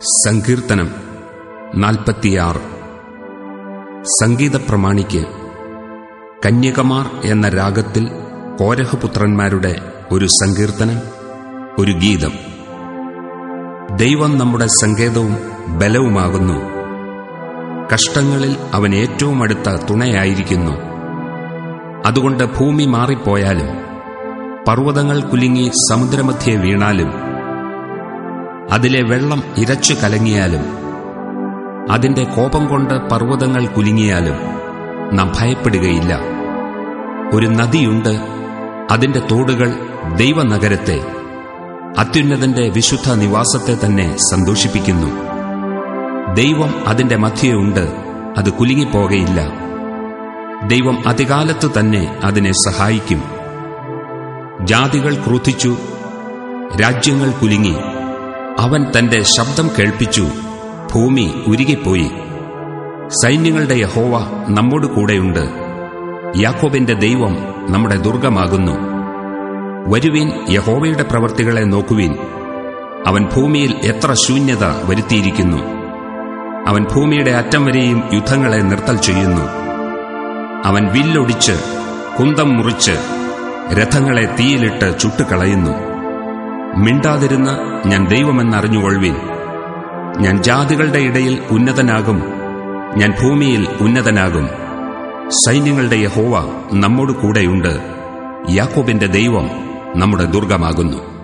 സങ്കീർത്തനം നാൽപ്പത്തിയാറ്. സംഗീതപ്രമാണിക്ക് കന്യകമാർ എന്ന രാഗത്തിൽ കോരഹപുത്രന്മാരുടെ ഒരു സങ്കീർത്തനം ഒരു ഗീതം. ദൈവം നമ്മുടെ സങ്കേതവും ബലവുമാകുന്നു. കഷ്ടങ്ങളിൽ അവൻ ഏറ്റവും അടുത്ത തുണയായിരിക്കുന്നു. അതുകൊണ്ട് ഭൂമി മാറിപ്പോയാലും പർവതങ്ങൾ കുലുങ്ങി സമുദ്രമധ്യേ വീണാലും അതിലെ വെള്ളം ഇരച്ചു കലങ്ങിയാലും അതിന്റെ കോപം കൊണ്ട് പർവതങ്ങൾ കുലുങ്ങിയാലും നാം ഭയപ്പെടുകയില്ല. ഒരു നദിയുണ്ട് അതിന്റെ തോടുകൾ ദൈവനഗരത്തെ അത്യുന്നതന്റെ വിശുദ്ധ നിവാസത്തെ തന്നെ സന്തോഷിപ്പിക്കുന്നു. ദൈവം അതിന്റെ മധ്യയുണ്ട് അത് കുലുങ്ങിപ്പോകയില്ല. ദൈവം അതികാലത്ത് തന്നെ അതിനെ സഹായിക്കും. ജാതികൾ ക്രോധിച്ചു രാജ്യങ്ങൾ കുലുങ്ങി. അവൻ തന്റെ ശബ്ദം കേൾപ്പിച്ചു. ഭൂമി ഉരുകിപ്പോയി. സൈന്യങ്ങളുടെ യഹോവ നമ്മോട് കൂടെയുണ്ട്. യാക്കോബിന്റെ ദൈവം നമ്മുടെ ദുർഗമാകുന്നു. വരുവിൻ യഹോവയുടെ പ്രവർത്തികളെ നോക്കുവിൻ. അവൻ ഭൂമിയിൽ എത്ര ശൂന്യത വരുത്തിയിരിക്കുന്നു. അവൻ ഭൂമിയുടെ അറ്റം വരെയും യുദ്ധങ്ങളെ നിർത്തൽ ചെയ്യുന്നു. അവൻ വില്ലൊടിച്ച് കുന്തം മുറിച്ച് രഥങ്ങളെ തീയിലിട്ട് ചുട്ടുകളയുന്നു. മിണ്ടാതിരുന്ന് ഞാൻ ദൈവമെന്നറിഞ്ഞുകൊള്ളുവിൻ. ഞാൻ ജാതികളുടെ ഇടയിൽ ഉന്നതനാകും. ഞാൻ ഭൂമിയിൽ ഉന്നതനാകും. സൈന്യങ്ങളുടെ യഹോവ നമ്മോട് കൂടെയുണ്ട് യാക്കോബിന്റെ ദൈവം നമ്മുടെ ദുർഗമാകുന്നു.